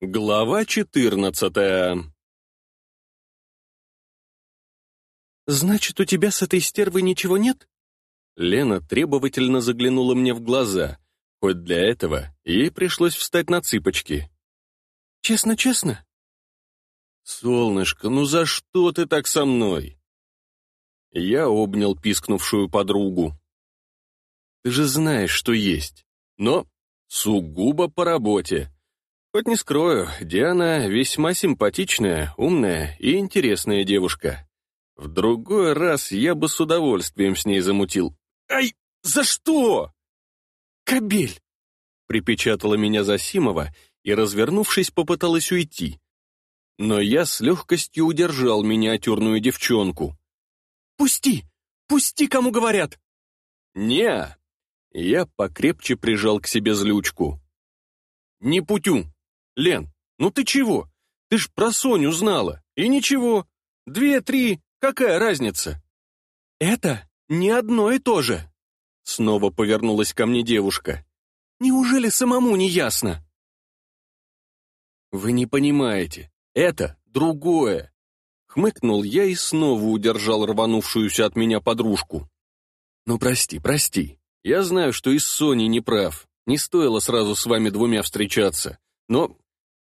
Глава четырнадцатая «Значит, у тебя с этой стервой ничего нет?» Лена требовательно заглянула мне в глаза, хоть для этого ей пришлось встать на цыпочки. «Честно-честно?» «Солнышко, ну за что ты так со мной?» Я обнял пискнувшую подругу. «Ты же знаешь, что есть, но сугубо по работе. Хоть не скрою, Диана весьма симпатичная, умная и интересная девушка. В другой раз я бы с удовольствием с ней замутил. Ай, за что? Кобель! Припечатала меня Засимова и, развернувшись, попыталась уйти. Но я с легкостью удержал миниатюрную девчонку. «Пусти! Пусти, кому говорят!» «Не!» Я покрепче прижал к себе злючку. «Не путю! Лен, ну ты чего? Ты ж про Соню знала, и ничего. Две-три, какая разница?» «Это не одно и то же!» Снова повернулась ко мне девушка. «Неужели самому не ясно?» «Вы не понимаете, это другое!» Хмыкнул я и снова удержал рванувшуюся от меня подружку. «Ну прости, прости. Я знаю, что и с Соней не прав. Не стоило сразу с вами двумя встречаться. Но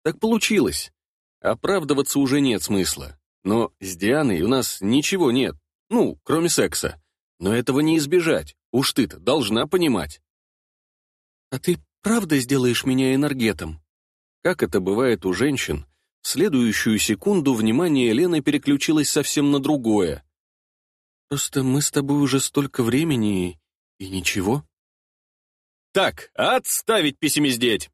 так получилось. Оправдываться уже нет смысла. Но с Дианой у нас ничего нет. Ну, кроме секса. Но этого не избежать. Уж ты-то должна понимать. А ты правда сделаешь меня энергетом? Как это бывает у женщин, в следующую секунду внимание Лены переключилось совсем на другое. Просто мы с тобой уже столько времени и, и ничего. Так, отставить пессимиздеть!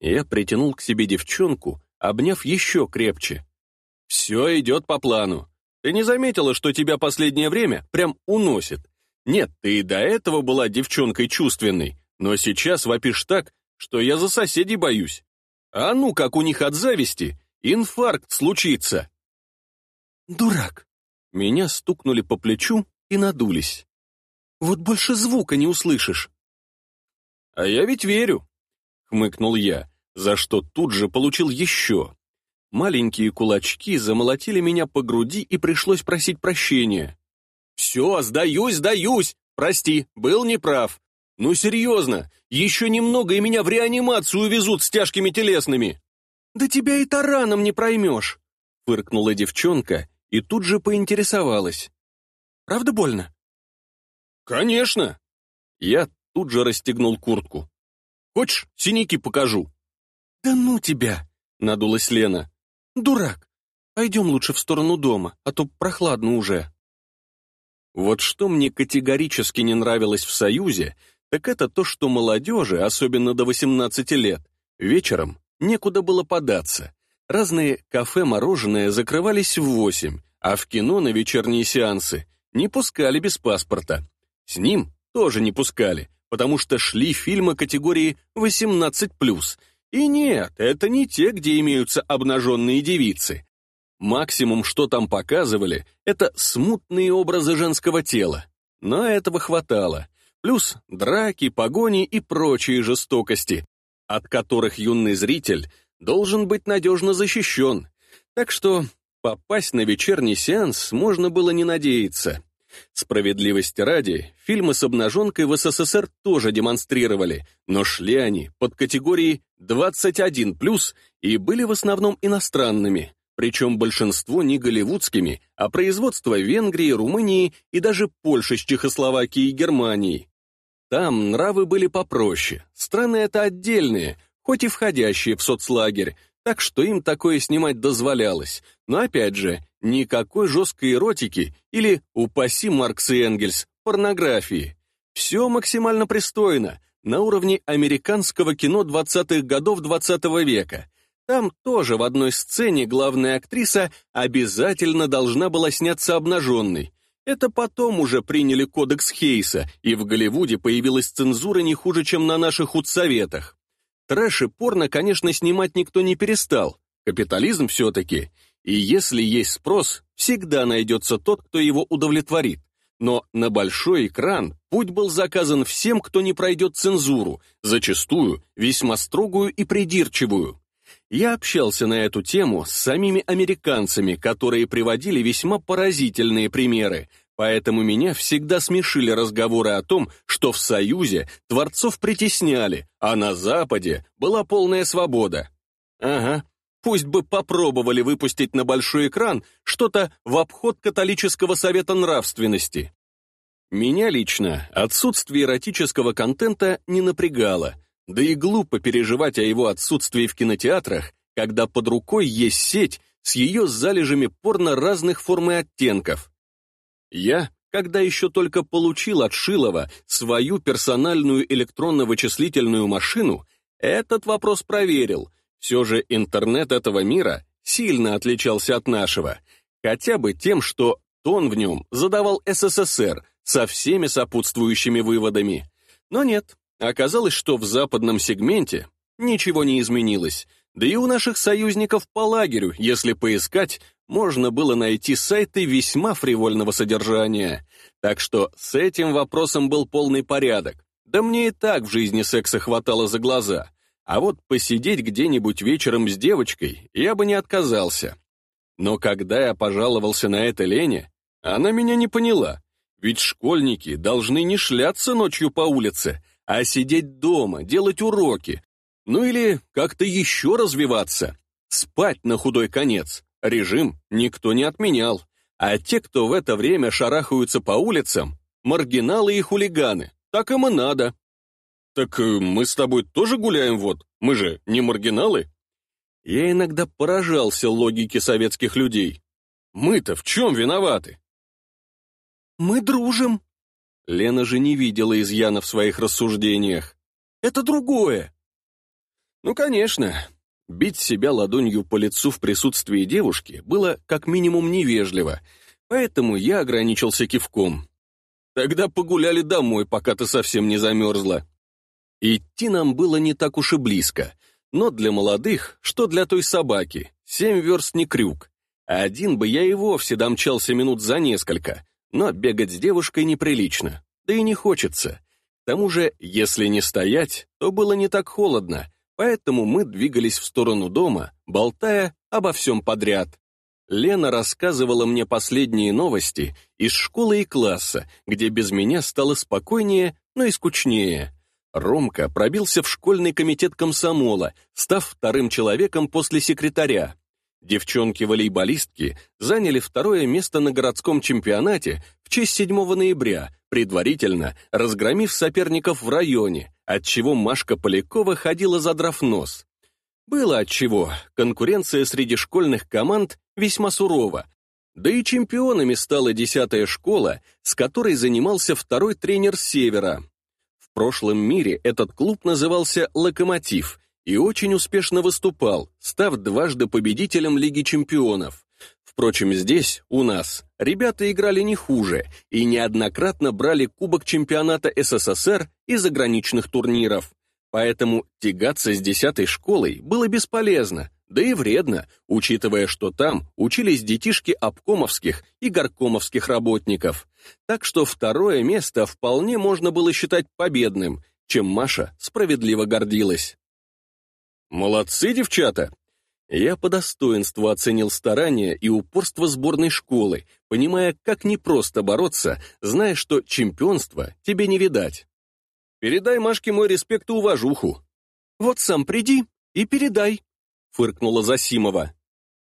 Я притянул к себе девчонку, обняв еще крепче. «Все идет по плану. Ты не заметила, что тебя последнее время прям уносит? Нет, ты и до этого была девчонкой чувственной, но сейчас вопишь так, что я за соседей боюсь. А ну, как у них от зависти, инфаркт случится!» «Дурак!» Меня стукнули по плечу и надулись. «Вот больше звука не услышишь!» «А я ведь верю!» — хмыкнул я, за что тут же получил еще. Маленькие кулачки замолотили меня по груди и пришлось просить прощения. «Все, сдаюсь, сдаюсь! Прости, был неправ. Ну серьезно, еще немного и меня в реанимацию везут с тяжкими телесными!» «Да тебя и тараном не проймешь!» — фыркнула девчонка и тут же поинтересовалась. «Правда больно?» «Конечно!» Я тут же расстегнул куртку. Хочешь, синяки покажу?» «Да ну тебя!» — надулась Лена. «Дурак! Пойдем лучше в сторону дома, а то прохладно уже». Вот что мне категорически не нравилось в Союзе, так это то, что молодежи, особенно до 18 лет, вечером некуда было податься. Разные кафе-мороженое закрывались в 8, а в кино на вечерние сеансы не пускали без паспорта. С ним тоже не пускали, потому что шли фильмы категории 18+. И нет, это не те, где имеются обнаженные девицы. Максимум, что там показывали, это смутные образы женского тела. Но этого хватало. Плюс драки, погони и прочие жестокости, от которых юный зритель должен быть надежно защищен. Так что попасть на вечерний сеанс можно было не надеяться. Справедливости ради, фильмы с обнаженкой в СССР тоже демонстрировали, но шли они под категорией 21+, и были в основном иностранными, причем большинство не голливудскими, а производство Венгрии, Румынии и даже Польши с Чехословакией и Германией. Там нравы были попроще, страны это отдельные, хоть и входящие в соцлагерь, так что им такое снимать дозволялось. Но опять же, никакой жесткой эротики или, упаси Маркс и Энгельс, порнографии. Все максимально пристойно, на уровне американского кино 20-х годов 20 -го века. Там тоже в одной сцене главная актриса обязательно должна была сняться обнаженной. Это потом уже приняли кодекс Хейса, и в Голливуде появилась цензура не хуже, чем на наших худсоветах. Трэш и порно, конечно, снимать никто не перестал. Капитализм все-таки. И если есть спрос, всегда найдется тот, кто его удовлетворит. Но на большой экран путь был заказан всем, кто не пройдет цензуру, зачастую весьма строгую и придирчивую. Я общался на эту тему с самими американцами, которые приводили весьма поразительные примеры, поэтому меня всегда смешили разговоры о том, что в Союзе творцов притесняли, а на Западе была полная свобода. Ага, пусть бы попробовали выпустить на большой экран что-то в обход католического совета нравственности. Меня лично отсутствие эротического контента не напрягало, да и глупо переживать о его отсутствии в кинотеатрах, когда под рукой есть сеть с ее залежами порно разных форм и оттенков. Я, когда еще только получил от Шилова свою персональную электронно-вычислительную машину, этот вопрос проверил. Все же интернет этого мира сильно отличался от нашего, хотя бы тем, что тон в нем задавал СССР, со всеми сопутствующими выводами. Но нет, оказалось, что в западном сегменте ничего не изменилось, да и у наших союзников по лагерю, если поискать, можно было найти сайты весьма фривольного содержания. Так что с этим вопросом был полный порядок. Да мне и так в жизни секса хватало за глаза. А вот посидеть где-нибудь вечером с девочкой я бы не отказался. Но когда я пожаловался на это Лене, она меня не поняла. Ведь школьники должны не шляться ночью по улице, а сидеть дома, делать уроки. Ну или как-то еще развиваться. Спать на худой конец. Режим никто не отменял. А те, кто в это время шарахаются по улицам, маргиналы и хулиганы. Так им и надо. Так э, мы с тобой тоже гуляем вот, мы же не маргиналы. Я иногда поражался логике советских людей. Мы-то в чем виноваты? «Мы дружим». Лена же не видела изъяна в своих рассуждениях. «Это другое». Ну, конечно, бить себя ладонью по лицу в присутствии девушки было как минимум невежливо, поэтому я ограничился кивком. Тогда погуляли домой, пока ты совсем не замерзла. Идти нам было не так уж и близко, но для молодых, что для той собаки, семь верст не крюк. Один бы я и вовсе домчался минут за несколько, но бегать с девушкой неприлично, да и не хочется. К тому же, если не стоять, то было не так холодно, поэтому мы двигались в сторону дома, болтая обо всем подряд. Лена рассказывала мне последние новости из школы и класса, где без меня стало спокойнее, но и скучнее. Ромка пробился в школьный комитет комсомола, став вторым человеком после секретаря. Девчонки-волейболистки заняли второе место на городском чемпионате в честь 7 ноября, предварительно разгромив соперников в районе, отчего Машка Полякова ходила задрав нос. Было отчего, конкуренция среди школьных команд весьма сурова, да и чемпионами стала десятая школа, с которой занимался второй тренер Севера. Прошлом мире этот клуб назывался «Локомотив», и очень успешно выступал, став дважды победителем Лиги чемпионов. Впрочем, здесь, у нас, ребята играли не хуже и неоднократно брали Кубок чемпионата СССР и заграничных турниров. Поэтому тягаться с десятой школой было бесполезно, да и вредно, учитывая, что там учились детишки обкомовских и горкомовских работников. Так что второе место вполне можно было считать победным, чем Маша справедливо гордилась. Молодцы, девчата! Я по достоинству оценил старания и упорство сборной школы, понимая, как непросто бороться, зная, что чемпионства тебе не видать. Передай Машке мой респект и уважуху. Вот сам приди и передай, фыркнула Засимова.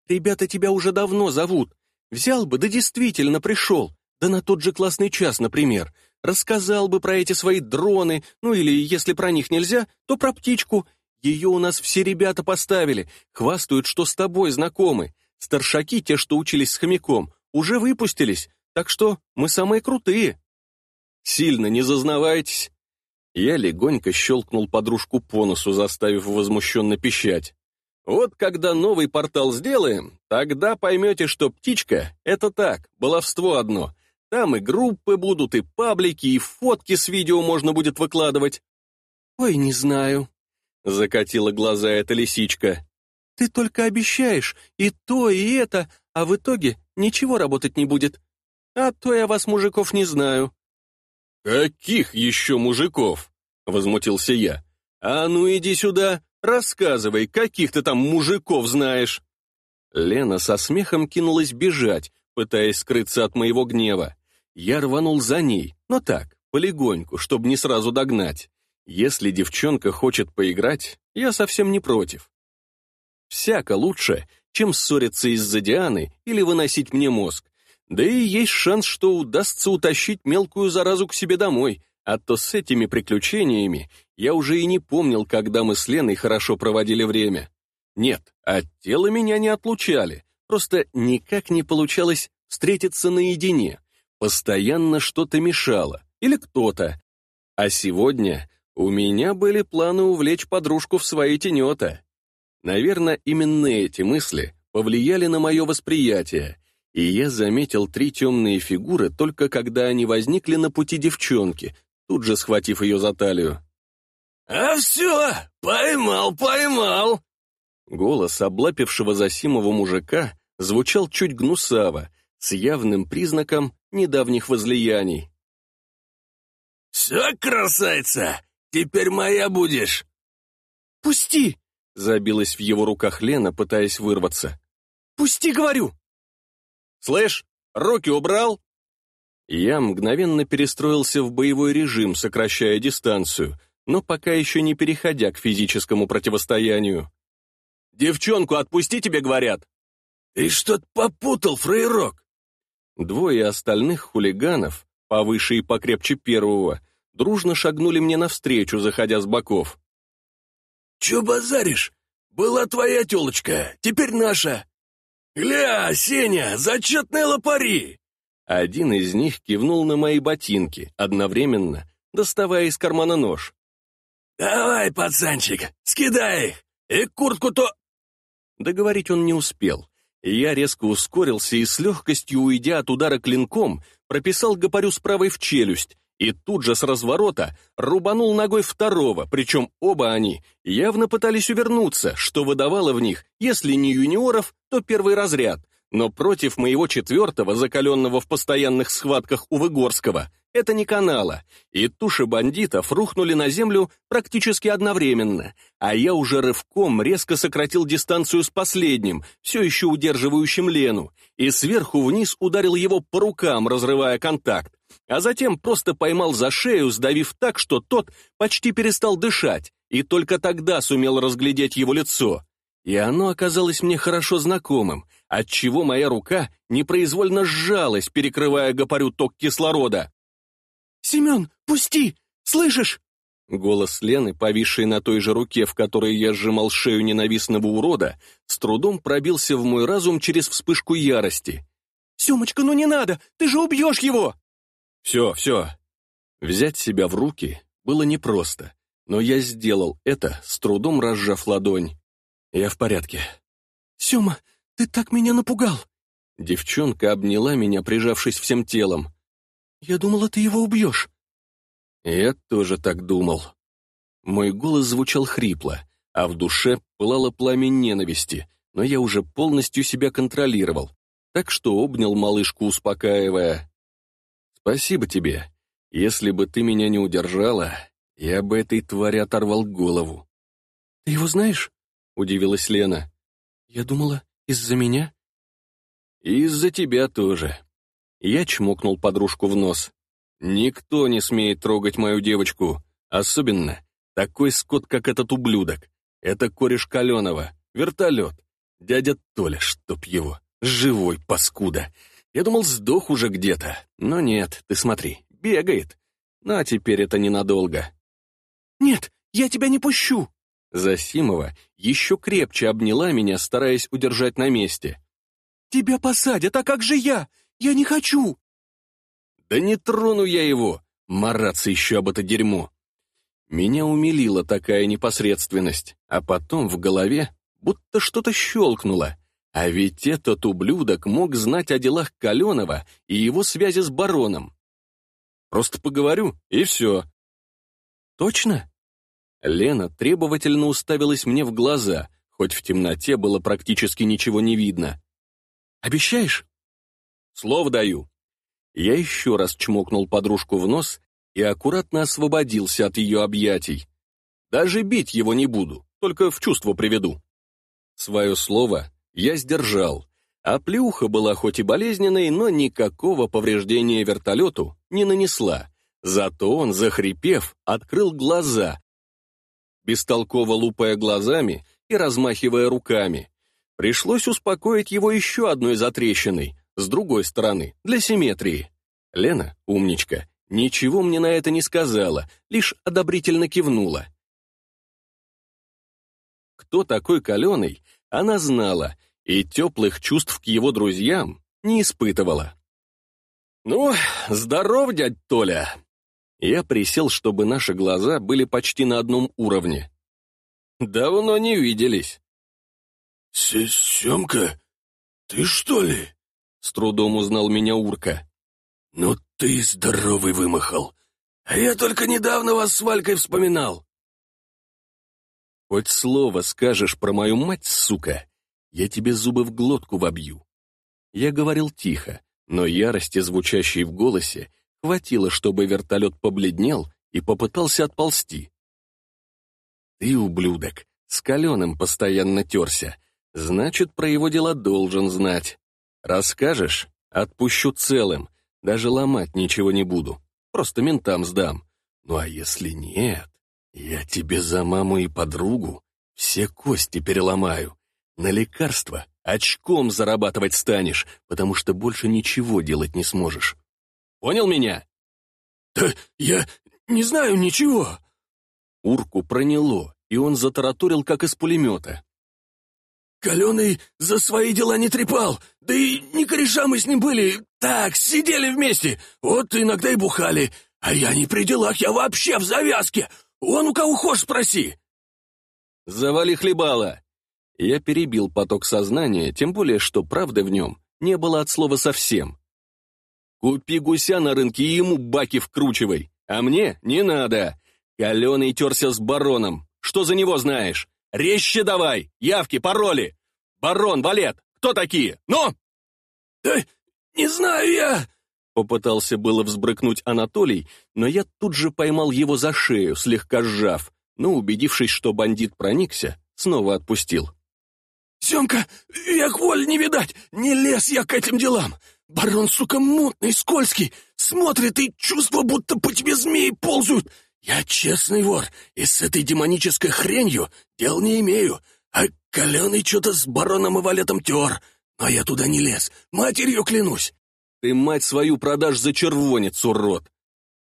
Ребята тебя уже давно зовут. Взял бы, да действительно пришел. Да на тот же классный час, например. Рассказал бы про эти свои дроны, ну или, если про них нельзя, то про птичку, ее у нас все ребята поставили, хвастают, что с тобой знакомы. Старшаки, те, что учились с хомяком, уже выпустились, так что мы самые крутые. Сильно не зазнавайтесь. Я легонько щелкнул подружку по носу, заставив возмущенно пищать. Вот когда новый портал сделаем, тогда поймете, что птичка — это так, баловство одно. Там и группы будут, и паблики, и фотки с видео можно будет выкладывать. Ой, не знаю, Закатила глаза эта лисичка. Ты только обещаешь и то, и это, а в итоге ничего работать не будет. А то я вас, мужиков, не знаю. Каких еще мужиков? Возмутился я. А ну иди сюда, Рассказывай, каких ты там мужиков знаешь!» Лена со смехом кинулась бежать, пытаясь скрыться от моего гнева. Я рванул за ней, но так, полегоньку, чтобы не сразу догнать. Если девчонка хочет поиграть, я совсем не против. Всяко лучше, чем ссориться из-за Дианы или выносить мне мозг. Да и есть шанс, что удастся утащить мелкую заразу к себе домой, а то с этими приключениями я уже и не помнил, когда мы с Леной хорошо проводили время. Нет, от тела меня не отлучали, просто никак не получалось встретиться наедине. Постоянно что-то мешало, или кто-то. А сегодня у меня были планы увлечь подружку в свои тенета. Наверное, именно эти мысли повлияли на мое восприятие, и я заметил три темные фигуры только когда они возникли на пути девчонки, тут же схватив ее за талию. «А все, поймал, поймал!» Голос облапившего Засимова мужика звучал чуть гнусаво, с явным признаком недавних возлияний. «Все, красавица, теперь моя будешь!» «Пусти!» — забилась в его руках Лена, пытаясь вырваться. «Пусти, говорю!» «Слышь, руки убрал?» Я мгновенно перестроился в боевой режим, сокращая дистанцию, но пока еще не переходя к физическому противостоянию. «Девчонку отпусти, тебе говорят!» «Ты что-то попутал, фрейрок!» Двое остальных хулиганов, повыше и покрепче первого, дружно шагнули мне навстречу, заходя с боков. «Че базаришь? Была твоя телочка, теперь наша!» «Гля, Сеня, зачетные лопари!» Один из них кивнул на мои ботинки, одновременно доставая из кармана нож. «Давай, пацанчик, скидай их, и куртку-то...» Договорить он не успел. Я резко ускорился и с легкостью, уйдя от удара клинком, прописал гопарю с правой в челюсть и тут же с разворота рубанул ногой второго, причем оба они явно пытались увернуться, что выдавало в них, если не юниоров, то первый разряд, но против моего четвертого, закаленного в постоянных схватках у Выгорского, это не канала, и туши бандитов рухнули на землю практически одновременно, а я уже рывком резко сократил дистанцию с последним, все еще удерживающим Лену, и сверху вниз ударил его по рукам, разрывая контакт, а затем просто поймал за шею, сдавив так, что тот почти перестал дышать, и только тогда сумел разглядеть его лицо. И оно оказалось мне хорошо знакомым, отчего моя рука непроизвольно сжалась, перекрывая гопарю ток кислорода. «Семен, пусти! Слышишь?» Голос Лены, повисший на той же руке, в которой я сжимал шею ненавистного урода, с трудом пробился в мой разум через вспышку ярости. «Семочка, ну не надо! Ты же убьешь его!» «Все, все!» Взять себя в руки было непросто, но я сделал это, с трудом разжав ладонь. Я в порядке. «Сема, ты так меня напугал!» Девчонка обняла меня, прижавшись всем телом. «Я думала, ты его убьешь». Я тоже так думал. Мой голос звучал хрипло, а в душе пылало пламя ненависти, но я уже полностью себя контролировал, так что обнял малышку, успокаивая. «Спасибо тебе. Если бы ты меня не удержала, я бы этой твари оторвал голову». «Ты его знаешь?» — удивилась Лена. «Я думала, из-за меня?» «Из-за тебя тоже», я чмокнул подружку в нос. «Никто не смеет трогать мою девочку, особенно такой скот, как этот ублюдок. Это кореш Каленова, вертолет. Дядя Толя, чтоб его, живой паскуда. Я думал, сдох уже где-то, но нет, ты смотри, бегает. Ну, а теперь это ненадолго». «Нет, я тебя не пущу!» Засимова еще крепче обняла меня, стараясь удержать на месте. «Тебя посадят, а как же я? Я не хочу!» «Да не трону я его! Мараться еще об это дерьмо!» Меня умилила такая непосредственность, а потом в голове будто что-то щелкнуло. А ведь этот ублюдок мог знать о делах Каленова и его связи с бароном. Просто поговорю, и все. «Точно?» Лена требовательно уставилась мне в глаза, хоть в темноте было практически ничего не видно. «Обещаешь?» Слово даю». Я еще раз чмокнул подружку в нос и аккуратно освободился от ее объятий. Даже бить его не буду, только в чувство приведу». Свое слово я сдержал, а плюха была хоть и болезненной, но никакого повреждения вертолету не нанесла. Зато он, захрипев, открыл глаза, бестолково лупая глазами и размахивая руками. Пришлось успокоить его еще одной затрещиной, с другой стороны, для симметрии. Лена, умничка, ничего мне на это не сказала, лишь одобрительно кивнула. Кто такой Каленый, она знала, и теплых чувств к его друзьям не испытывала. «Ну, здоров, дядь Толя!» Я присел, чтобы наши глаза были почти на одном уровне. «Давно не виделись». «Семка, ты что ли?» — с трудом узнал меня Урка. «Ну ты здоровый вымахал. А я только недавно вас с Валькой вспоминал». «Хоть слово скажешь про мою мать, сука, я тебе зубы в глотку вобью». Я говорил тихо, но ярости, звучащей в голосе, хватило, чтобы вертолет побледнел и попытался отползти. «Ты, ублюдок, с каленым постоянно терся, значит, про его дела должен знать. Расскажешь — отпущу целым, даже ломать ничего не буду, просто ментам сдам. Ну а если нет, я тебе за маму и подругу все кости переломаю, на лекарства очком зарабатывать станешь, потому что больше ничего делать не сможешь. Понял меня? Да я не знаю ничего. Урку проняло, и он затараторил, как из пулемета. Каленый за свои дела не трепал, да и не кореша мы с ним были. Так, сидели вместе, вот иногда и бухали. А я не при делах, я вообще в завязке. Он у кого хочешь спроси. Завали хлебала. Я перебил поток сознания, тем более, что правды в нем не было от слова совсем. Купи гуся на рынке и ему баки вкручивай, а мне не надо. Каленый терся с бароном. Что за него знаешь? Резче давай! Явки, пароли! Барон, Валет, кто такие? Ну!» «Да не знаю я!» Попытался было взбрыкнуть Анатолий, но я тут же поймал его за шею, слегка сжав, но, убедившись, что бандит проникся, снова отпустил. «Семка, век воль не видать, не лез я к этим делам. Барон, сука, мутный, скользкий, смотрит и чувство, будто по тебе змеи ползают. Я честный вор, и с этой демонической хренью дел не имею. А Каленый что-то с бароном и валетом тер, но я туда не лез, матерью клянусь». «Ты, мать свою, продашь за червонец, урод!»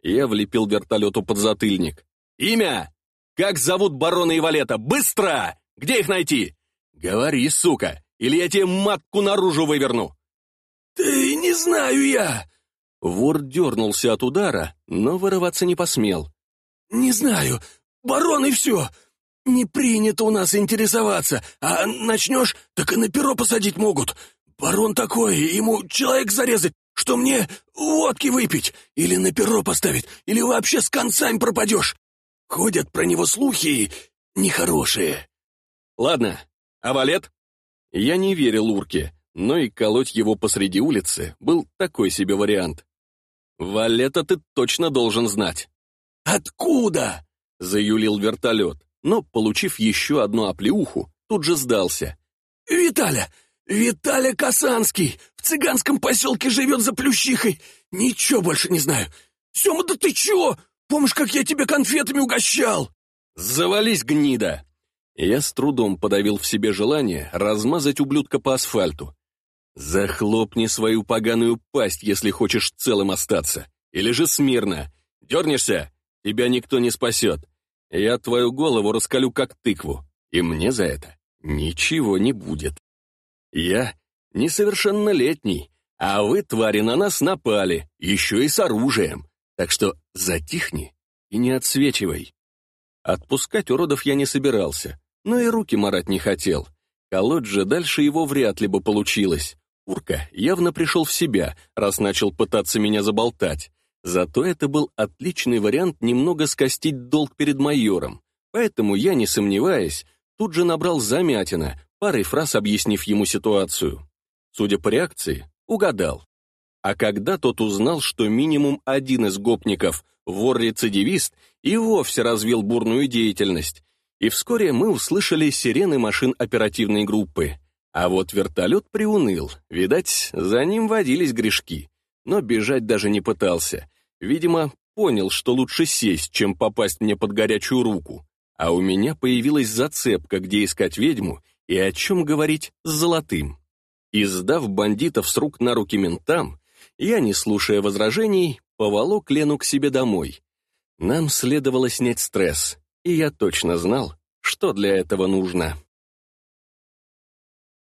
Я влепил вертолету под затыльник. «Имя? Как зовут барона и валета? Быстро! Где их найти?» «Говори, сука, или я тебе матку наружу выверну!» «Ты не знаю я!» Вор дернулся от удара, но вырываться не посмел. «Не знаю. Барон и все. Не принято у нас интересоваться, а начнешь, так и на перо посадить могут. Барон такой, ему человек зарезать, что мне водки выпить, или на перо поставить, или вообще с концами пропадешь. Ходят про него слухи нехорошие». «Ладно, а валет?» Я не верил Урке, но и колоть его посреди улицы был такой себе вариант. «Валета ты точно должен знать». «Откуда?» — заюлил вертолет, но, получив еще одну оплеуху, тут же сдался. «Виталя! Виталя Касанский! В цыганском поселке живет за Плющихой! Ничего больше не знаю! Сема, да ты чего? Помнишь, как я тебя конфетами угощал?» «Завались, гнида!» Я с трудом подавил в себе желание размазать ублюдка по асфальту. «Захлопни свою поганую пасть, если хочешь целым остаться. Или же смирно. Дернешься? Тебя никто не спасет. Я твою голову раскалю как тыкву, и мне за это ничего не будет. Я несовершеннолетний, а вы, твари, на нас напали, еще и с оружием, так что затихни и не отсвечивай». Отпускать уродов я не собирался, но и руки марать не хотел. Колоть же дальше его вряд ли бы получилось. Урка явно пришел в себя, раз начал пытаться меня заболтать. Зато это был отличный вариант немного скостить долг перед майором. Поэтому я, не сомневаясь, тут же набрал замятина, парой фраз объяснив ему ситуацию. Судя по реакции, угадал. А когда тот узнал, что минимум один из гопников, вор-рецидивист, и вовсе развил бурную деятельность, И вскоре мы услышали сирены машин оперативной группы. А вот вертолет приуныл, видать, за ним водились грешки. Но бежать даже не пытался. Видимо, понял, что лучше сесть, чем попасть мне под горячую руку. А у меня появилась зацепка, где искать ведьму и о чем говорить с золотым. И сдав бандитов с рук на руки ментам, я, не слушая возражений, поволок Лену к себе домой. Нам следовало снять стресс, и я точно знал, что для этого нужно.